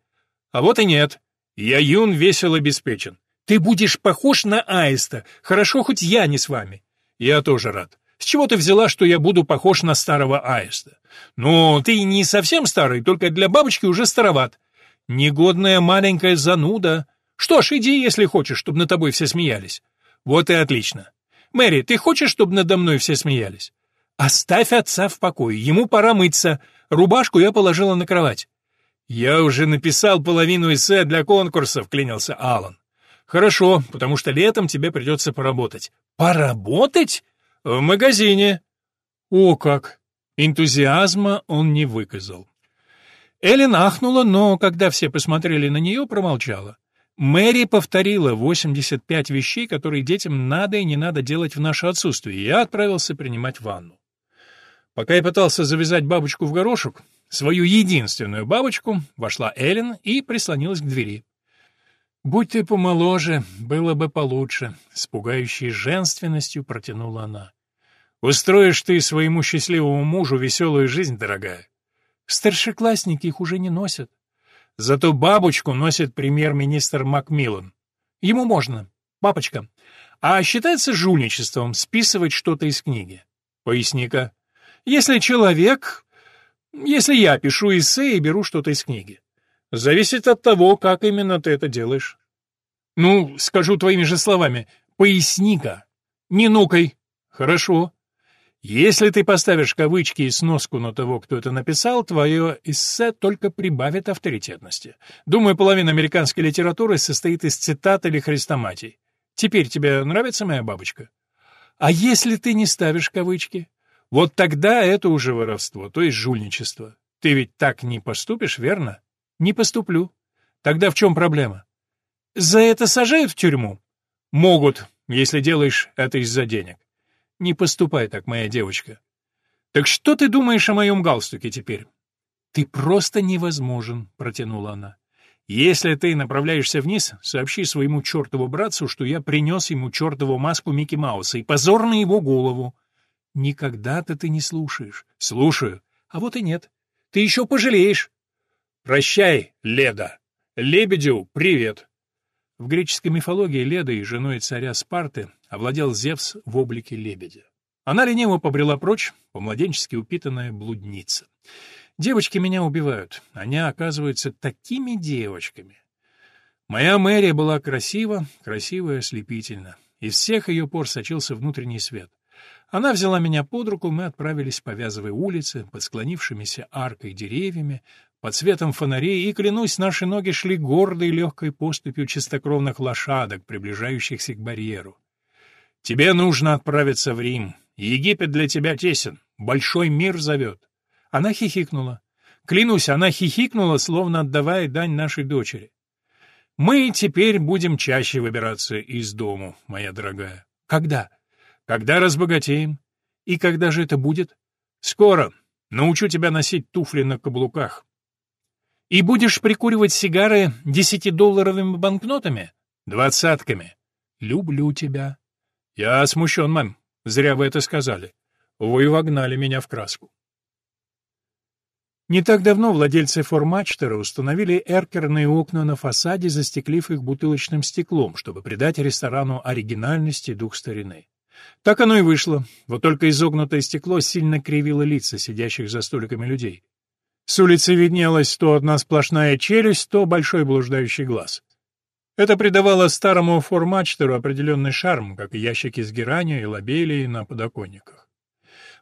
«А вот и нет. Я юн, весел, обеспечен. Ты будешь похож на аиста. Хорошо, хоть я не с вами». «Я тоже рад. С чего ты взяла, что я буду похож на старого аиста? Ну, ты не совсем старый, только для бабочки уже староват. Негодная маленькая зануда. Что ж, иди, если хочешь, чтобы над тобой все смеялись. Вот и отлично. Мэри, ты хочешь, чтобы надо мной все смеялись? Оставь отца в покое, ему пора мыться. Рубашку я положила на кровать. Я уже написал половину эссе для конкурсов, клянился Алан. Хорошо, потому что летом тебе придется поработать. Поработать? В магазине. О как! Энтузиазма он не выказал. Эллен ахнула, но, когда все посмотрели на нее, промолчала. Мэри повторила 85 вещей, которые детям надо и не надо делать в наше отсутствие, и я отправился принимать ванну. Пока я пытался завязать бабочку в горошек, свою единственную бабочку, вошла Эллен и прислонилась к двери. «Будь ты помоложе, было бы получше», — с пугающей женственностью протянула она. Устроишь ты своему счастливому мужу веселую жизнь, дорогая. Старшеклассники их уже не носят. Зато бабочку носит премьер-министр Макмиллан. Ему можно. Папочка. А считается жульничеством списывать что-то из книги? Поясни-ка. Если человек... Если я пишу эссе и беру что-то из книги. Зависит от того, как именно ты это делаешь. Ну, скажу твоими же словами. Поясни-ка. Не нукай. Хорошо. Если ты поставишь кавычки и сноску на того, кто это написал, твое эссе только прибавит авторитетности. Думаю, половина американской литературы состоит из цитат или хрестоматий. Теперь тебе нравится моя бабочка? А если ты не ставишь кавычки? Вот тогда это уже воровство, то есть жульничество. Ты ведь так не поступишь, верно? Не поступлю. Тогда в чем проблема? За это сажают в тюрьму? Могут, если делаешь это из-за денег. Не поступай так, моя девочка. Так что ты думаешь о моем галстуке теперь? Ты просто невозможен, протянула она. Если ты направляешься вниз, сообщи своему чертову братцу, что я принес ему чертову маску Микки Мауса и позор на его голову. Никогда-то ты не слушаешь. Слушаю. А вот и нет. Ты еще пожалеешь. Прощай, Леда. Лебедю привет. В греческой мифологии Ледой, женой царя Спарты, овладел Зевс в облике лебедя. Она лениво побрела прочь, по-младенчески упитанная блудница. Девочки меня убивают. Они оказываются такими девочками. Моя Мэри была красива, красива и ослепительна. Из всех ее пор сочился внутренний свет. Она взяла меня под руку, мы отправились по вязовой улице, под склонившимися аркой деревьями, под светом фонарей, и, клянусь, наши ноги шли гордой легкой поступью чистокровных лошадок, приближающихся к барьеру. «Тебе нужно отправиться в Рим. Египет для тебя тесен. Большой мир зовет». Она хихикнула. Клянусь, она хихикнула, словно отдавая дань нашей дочери. «Мы теперь будем чаще выбираться из дому, моя дорогая». «Когда?» «Когда разбогатеем». «И когда же это будет?» «Скоро. Научу тебя носить туфли на каблуках. И будешь прикуривать сигары десятидолларовыми банкнотами? Двадцатками. Люблю тебя. Я смущен, мам. Зря вы это сказали. Вы вогнали меня в краску. Не так давно владельцы формачтера установили эркерные окна на фасаде, застеклив их бутылочным стеклом, чтобы придать ресторану оригинальности и дух старины. Так оно и вышло, вот только изогнутое стекло сильно кривило лица сидящих за столиками людей. С улицы виднелась то одна сплошная челюсть, то большой блуждающий глаз. Это придавало старому формачтеру определенный шарм, как и ящики с геранью и лобелией на подоконниках.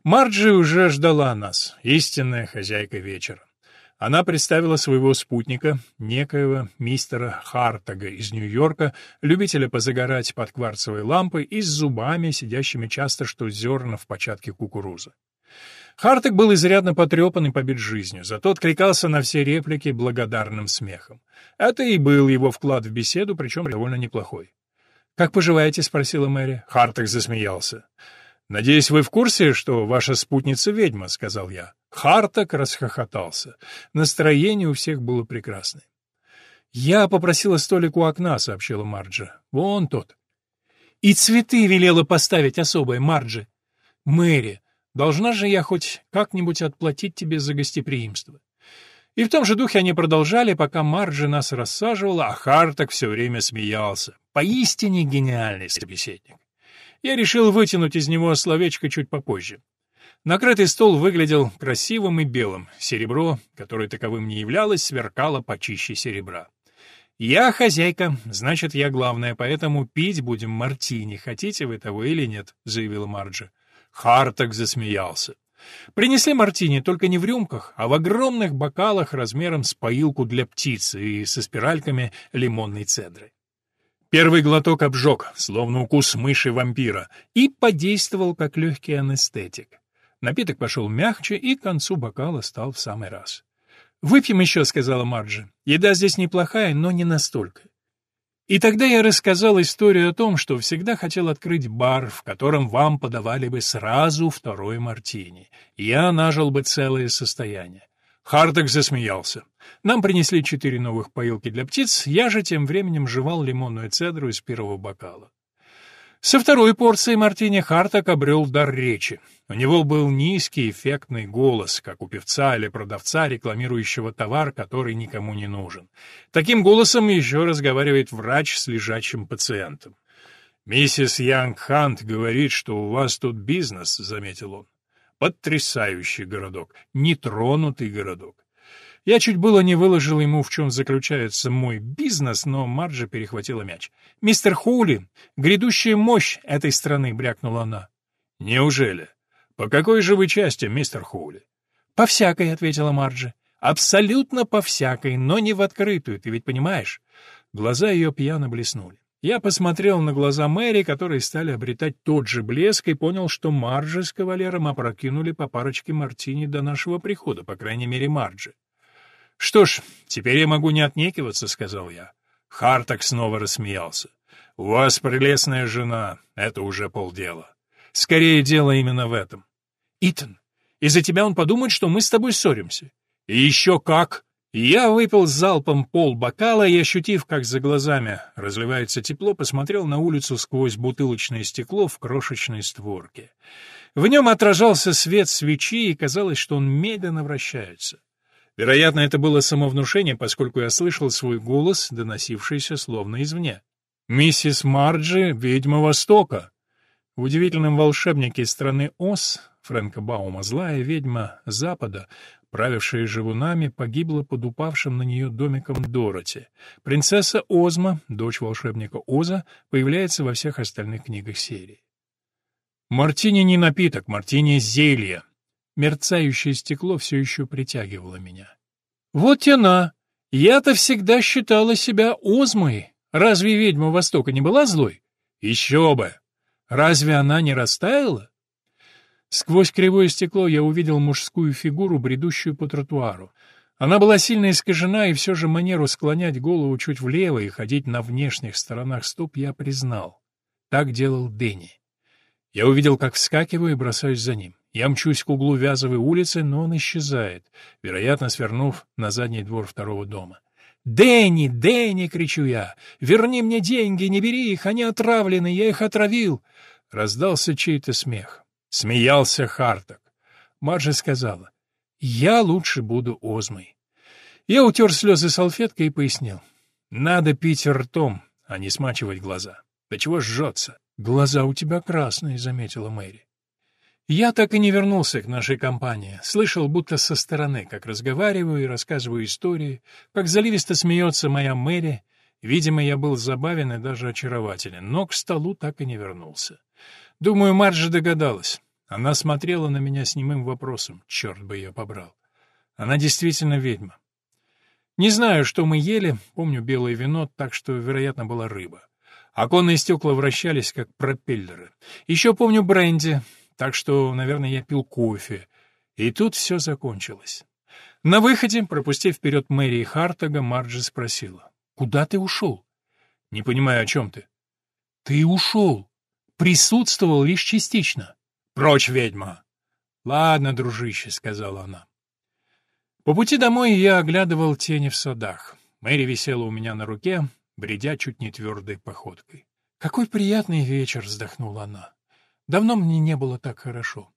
Марджи уже ждала нас, истинная хозяйка вечера. Она представила своего спутника, некоего мистера Хартага из Нью-Йорка, любителя позагорать под кварцевой лампой и с зубами, сидящими часто, что зерна в початке кукурузы. Хартек был изрядно потрепан и побит жизнью, зато откликался на все реплики благодарным смехом. Это и был его вклад в беседу, причем довольно неплохой. «Как поживаете?» — спросила Мэри. Хартек засмеялся. «Надеюсь, вы в курсе, что ваша спутница ведьма», — сказал я. Хартек расхохотался. Настроение у всех было прекрасное. «Я попросила столик у окна», — сообщила Марджи. «Вон тот». «И цветы велела поставить особые, Марджи». «Мэри, Должна же я хоть как-нибудь отплатить тебе за гостеприимство. И в том же духе они продолжали, пока Марджи нас рассаживала, а Харток все время смеялся. Поистине гениальный собеседник. Я решил вытянуть из него словечко чуть попозже. Накрытый стол выглядел красивым и белым. Серебро, которое таковым не являлось, сверкало почище серебра. «Я хозяйка, значит, я главная, поэтому пить будем мартини, хотите вы того или нет», — заявила Марджи. Харток засмеялся. Принесли мартини, только не в рюмках, а в огромных бокалах размером с поилку для птицы и со спиральками лимонной цедры. Первый глоток обжег, словно укус мыши-вампира, и подействовал как легкий анестетик. Напиток пошел мягче, и к концу бокала стал в самый раз. «Выпьем еще», — сказала Марджи. «Еда здесь неплохая, но не настолько. И тогда я рассказал историю о том, что всегда хотел открыть бар, в котором вам подавали бы сразу второй мартини. Я нажил бы целое состояние. Хардек засмеялся. Нам принесли четыре новых поилки для птиц, я же тем временем жевал лимонную цедру из первого бокала. Со второй порцией мартини Хартак обрел дар речи. У него был низкий эффектный голос, как у певца или продавца, рекламирующего товар, который никому не нужен. Таким голосом еще разговаривает врач с лежачим пациентом. «Миссис Янг Хант говорит, что у вас тут бизнес», — заметил он. «Потрясающий городок, нетронутый городок. Я чуть было не выложил ему, в чем заключается мой бизнес, но Марджи перехватила мяч. «Мистер Хули, грядущая мощь этой страны», — брякнула она. «Неужели? По какой же вы части, мистер Хули?» «По всякой», — ответила Марджи. «Абсолютно по всякой, но не в открытую, ты ведь понимаешь?» Глаза ее пьяно блеснули. Я посмотрел на глаза Мэри, которые стали обретать тот же блеск, и понял, что Марджи с кавалером опрокинули по парочке мартини до нашего прихода, по крайней мере, Марджи. «Что ж, теперь я могу не отнекиваться», — сказал я. Харток снова рассмеялся. «У вас прелестная жена, это уже полдела. Скорее, дело именно в этом. Итан, из-за тебя он подумает, что мы с тобой ссоримся. И еще как!» Я выпил залпом пол бокала и, ощутив, как за глазами разливается тепло, посмотрел на улицу сквозь бутылочное стекло в крошечной створке. В нем отражался свет свечи, и казалось, что он медленно вращается. Вероятно, это было самовнушение, поскольку я слышал свой голос, доносившийся словно извне. «Миссис Марджи — ведьма Востока!» В удивительном волшебнике страны Оз, Фрэнка Баума, злая ведьма Запада, правившая живунами, погибла под упавшим на нее домиком Дороти. Принцесса Озма, дочь волшебника Оза, появляется во всех остальных книгах серии. Мартини не напиток, мартини — зелье. Мерцающее стекло все еще притягивало меня. «Вот тяна! Я-то всегда считала себя Озмой. Разве ведьма Востока не была злой? Еще бы! Разве она не растаяла?» Сквозь кривое стекло я увидел мужскую фигуру, бредущую по тротуару. Она была сильно искажена, и все же манеру склонять голову чуть влево и ходить на внешних сторонах стоп я признал. Так делал Дэнни. Я увидел, как вскакиваю и бросаюсь за ним. Я мчусь к углу Вязовой улицы, но он исчезает, вероятно, свернув на задний двор второго дома. «Дэнни, Дэнни!» — кричу я. «Верни мне деньги, не бери их, они отравлены, я их отравил!» Раздался чей-то смех. Смеялся Харток. Маржа сказала, «Я лучше буду Озмой». Я утер слезы салфеткой и пояснил. «Надо пить ртом, а не смачивать глаза. Да чего жжется?» «Глаза у тебя красные», — заметила Мэри. Я так и не вернулся к нашей компании. Слышал, будто со стороны, как разговариваю и рассказываю истории, как заливисто смеется моя Мэри. Видимо, я был забавен и даже очарователен, но к столу так и не вернулся. Думаю, Марджи догадалась. Она смотрела на меня с немым вопросом. Черт бы ее побрал. Она действительно ведьма. Не знаю, что мы ели, помню белое вино, так что, вероятно, была рыба. Оконные стекла вращались, как пропеллеры. Еще помню бренди, так что, наверное, я пил кофе. И тут все закончилось. На выходе, пропустив вперед Мэри и Хартага, Марджи спросила. «Куда ты ушел?» «Не понимаю, о чем ты». «Ты ушел. Присутствовал лишь частично». «Прочь, ведьма!» «Ладно, дружище», — сказала она. По пути домой я оглядывал тени в садах. Мэри висела у меня на руке, бредя чуть не твердой походкой. «Какой приятный вечер!» — вздохнула она. «Давно мне не было так хорошо».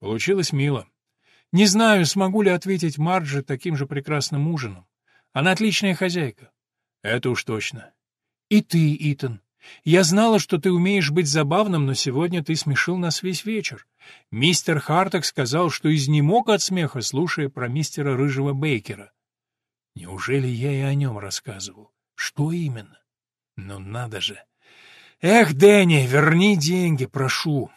Получилось мило. Не знаю, смогу ли ответить Марджи таким же прекрасным ужином. Она отличная хозяйка. Это уж точно. И ты, Итан. Я знала, что ты умеешь быть забавным, но сегодня ты смешил нас весь вечер. Мистер Харток сказал, что изнемог от смеха, слушая про мистера Рыжего Бейкера. Неужели я и о нем рассказывал? Что именно? Ну надо же. Эх, Дэнни, верни деньги, прошу.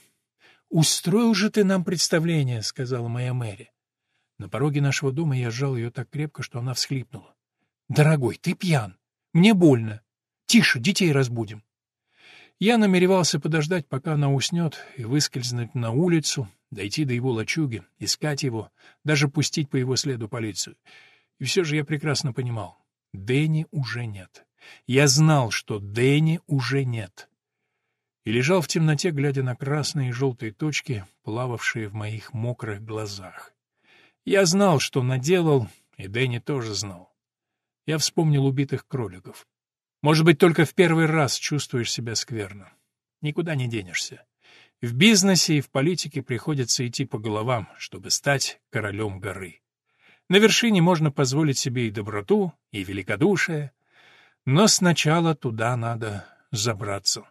Устроил же ты нам представление, сказала моя Мэри. На пороге нашего дома я сжал ее так крепко, что она всхлипнула. Дорогой, ты пьян. Мне больно. Тише, детей разбудим. Я намеревался подождать, пока она уснет, и выскользнуть на улицу, дойти до его лачуги, искать его, даже пустить по его следу полицию. И все же я прекрасно понимал, Дэнни уже нет. Я знал, что Дэнни уже нет. И лежал в темноте, глядя на красные и желтые точки, плававшие в моих мокрых глазах. Я знал, что наделал, и Дэнни тоже знал. Я вспомнил убитых кроликов. Может быть, только в первый раз чувствуешь себя скверно. Никуда не денешься. В бизнесе и в политике приходится идти по головам, чтобы стать королем горы. На вершине можно позволить себе и доброту, и великодушие, но сначала туда надо забраться.